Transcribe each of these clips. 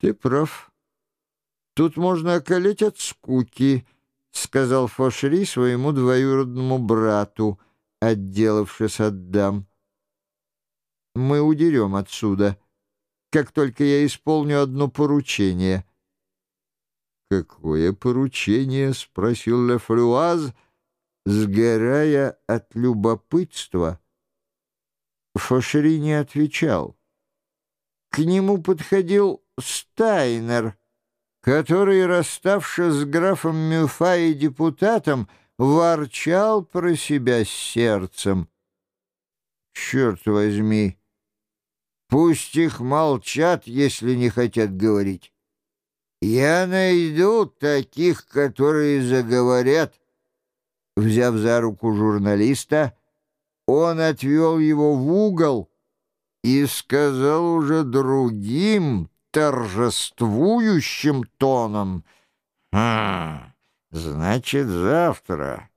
«Ты прав. Тут можно околеть от скуки», — сказал Фошери своему двоюродному брату, отделавшись от дам. «Мы удерем отсюда, как только я исполню одно поручение». «Какое поручение?» — спросил Лефлюаз, сгорая от любопытства. Фошери не отвечал. К нему подходил Стайнер, который, расставшись с графом Мюфа и депутатом, ворчал про себя сердцем. «Черт возьми! Пусть их молчат, если не хотят говорить. Я найду таких, которые заговорят». Взяв за руку журналиста, он отвел его в угол и сказал уже другим, торжествующим тоном. «А, значит, завтра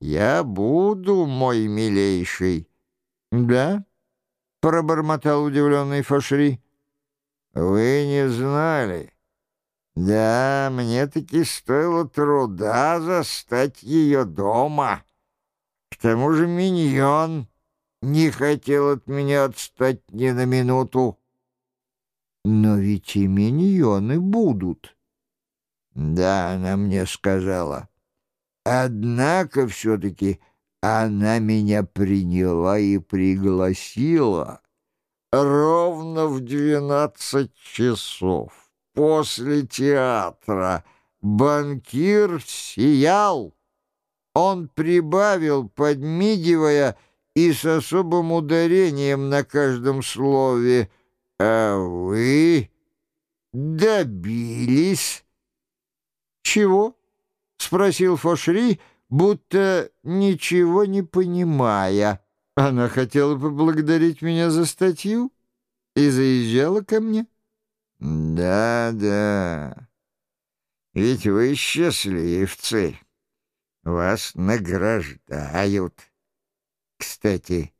я буду, мой милейший». «Да?» — пробормотал удивленный Фашри. «Вы не знали?» «Да, мне таки стоило труда застать ее дома. К тому же миньон не хотел от меня отстать ни на минуту». Но ведь и миньоны будут. Да, она мне сказала. Однако все-таки она меня приняла и пригласила ровно в двенадцать часов после театра. Банкир сиял. Он прибавил, подмигивая и с особым ударением на каждом слове — «А вы добились?» «Чего?» — спросил Фошри, будто ничего не понимая. Она хотела поблагодарить меня за статью и заезжала ко мне. «Да, да, ведь вы счастливцы, вас награждают. Кстати,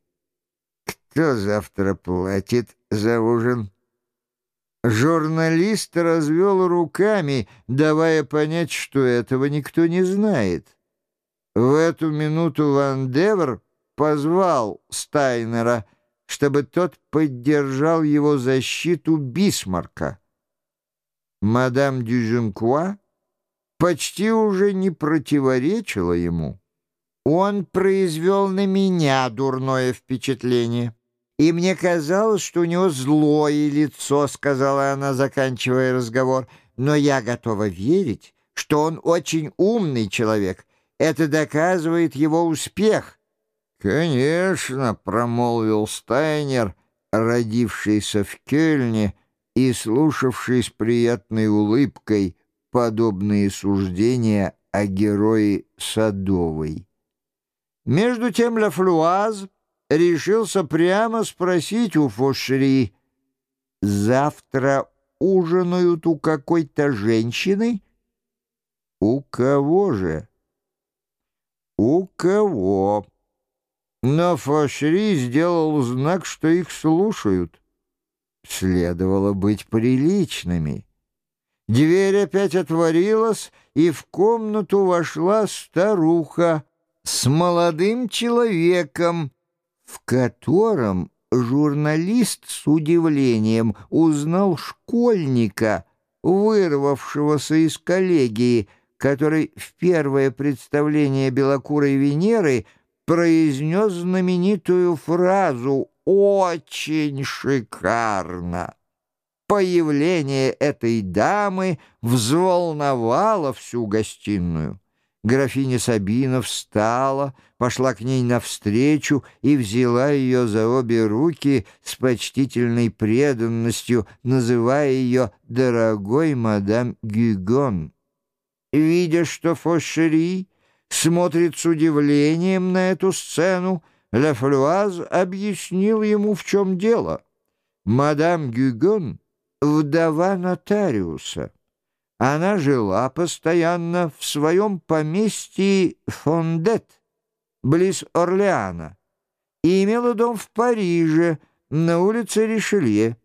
кто завтра платит за ужин?» Журналист развел руками, давая понять, что этого никто не знает. В эту минуту Ван Девер позвал Стайнера, чтобы тот поддержал его защиту Бисмарка. Мадам Дюженкуа почти уже не противоречила ему. Он произвел на меня дурное впечатление и мне казалось, что у него злое лицо», — сказала она, заканчивая разговор. «Но я готова верить, что он очень умный человек. Это доказывает его успех». «Конечно», — промолвил Стайнер, родившийся в Кельне и слушавший с приятной улыбкой подобные суждения о герое Садовой. Между тем Лафлуаз решился прямо спросить у Фошри, «Завтра ужинают у какой-то женщины?» «У кого же?» «У кого?» Но Фошри сделал знак, что их слушают. Следовало быть приличными. Дверь опять отворилась, и в комнату вошла старуха с молодым человеком, в котором журналист с удивлением узнал школьника, вырвавшегося из коллегии, который в первое представление белокурой Венеры произнес знаменитую фразу «Очень шикарно». Появление этой дамы взволновало всю гостиную. Графиня Сабина встала, пошла к ней навстречу и взяла ее за обе руки с почтительной преданностью, называя ее «дорогой мадам Гюгон». Видя, что Фошери смотрит с удивлением на эту сцену, Лафлюаз объяснил ему, в чем дело. Мадам Гюгон — вдова нотариуса. Она жила постоянно в своем поместье Фондет, близ Орлеана, и имела дом в Париже, на улице Ришелье.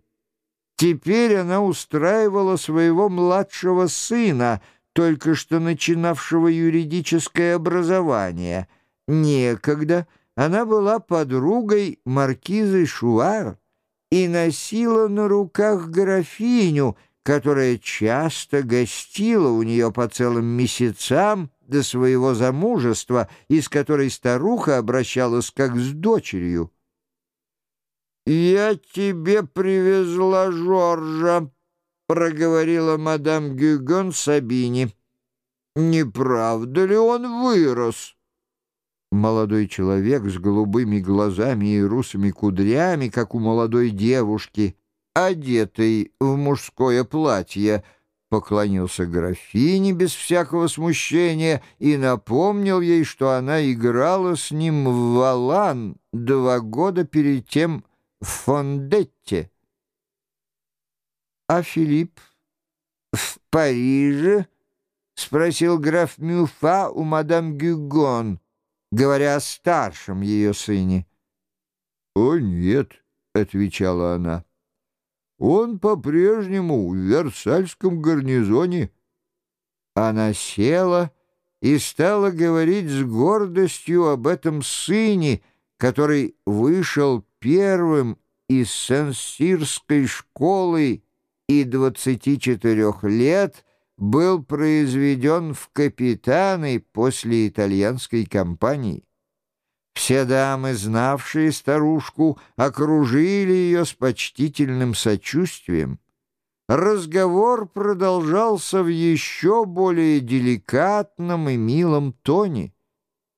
Теперь она устраивала своего младшего сына, только что начинавшего юридическое образование. Некогда она была подругой маркизы Шуар и носила на руках графиню, которая часто гостила у нее по целым месяцам до своего замужества, и с которой старуха обращалась как с дочерью. «Я тебе привезла Жоржа», — проговорила мадам Гюгон Сабини. «Не правда ли он вырос?» Молодой человек с голубыми глазами и русыми кудрями, как у молодой девушки, одетой в мужское платье, поклонился графине без всякого смущения и напомнил ей, что она играла с ним в валан два года перед тем в Фондетте. «А Филипп в Париже?» — спросил граф Мюфа у мадам Гюгон, говоря о старшем ее сыне. «О, нет», — отвечала она, — «он по-прежнему в Версальском гарнизоне». Она села и стала говорить с гордостью об этом сыне, который вышел первым из Сен-Сирской школы и 24 лет был произведен в капитаны после итальянской кампании. Все дамы, знавшие старушку, окружили ее с почтительным сочувствием. Разговор продолжался в еще более деликатном и милом тоне,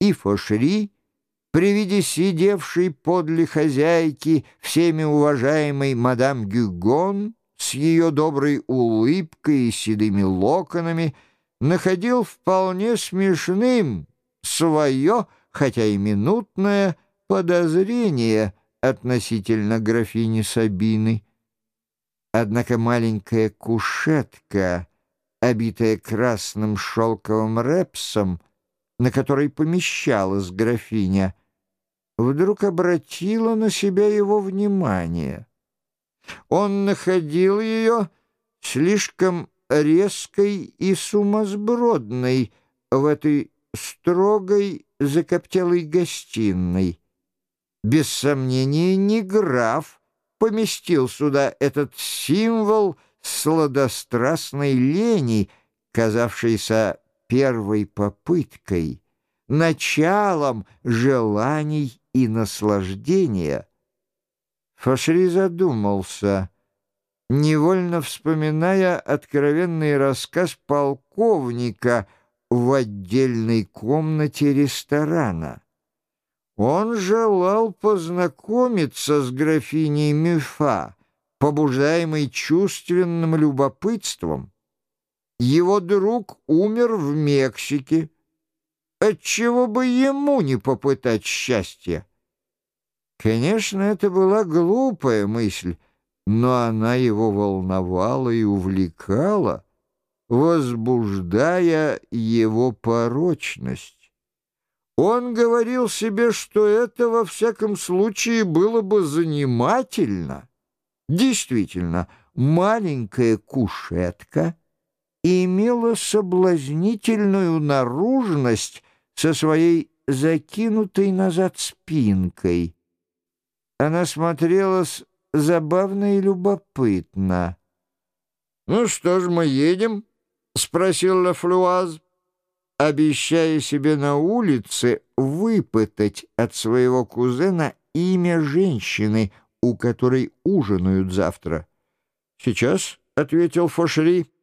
и Фошри — при виде сидевшей подле хозяйки всеми уважаемой мадам Гюгон с ее доброй улыбкой и седыми локонами находил вполне смешным свое, хотя и минутное, подозрение относительно графини Сабины. Однако маленькая кушетка, обитая красным шелковым репсом, на которой помещалась графиня, вдруг обратила на себя его внимание. Он находил ее слишком резкой и сумасбродной в этой строгой закоптелой гостиной. Без сомнения, не граф поместил сюда этот символ сладострастной лени, казавшийся первой попыткой, началом желаний и наслаждения. Фашри задумался, невольно вспоминая откровенный рассказ полковника в отдельной комнате ресторана. Он желал познакомиться с графиней Мюфа, побуждаемой чувственным любопытством. Его друг умер в Мексике. Отчего бы ему не попытать счастья? Конечно, это была глупая мысль, но она его волновала и увлекала, возбуждая его порочность. Он говорил себе, что это во всяком случае было бы занимательно. Действительно, маленькая кушетка — имела соблазнительную наружность со своей закинутой назад спинкой. Она смотрелась забавно и любопытно. «Ну что ж, мы едем?» — спросил Лафлюаз, обещая себе на улице выпытать от своего кузена имя женщины, у которой ужинают завтра. «Сейчас», — ответил Фошри, —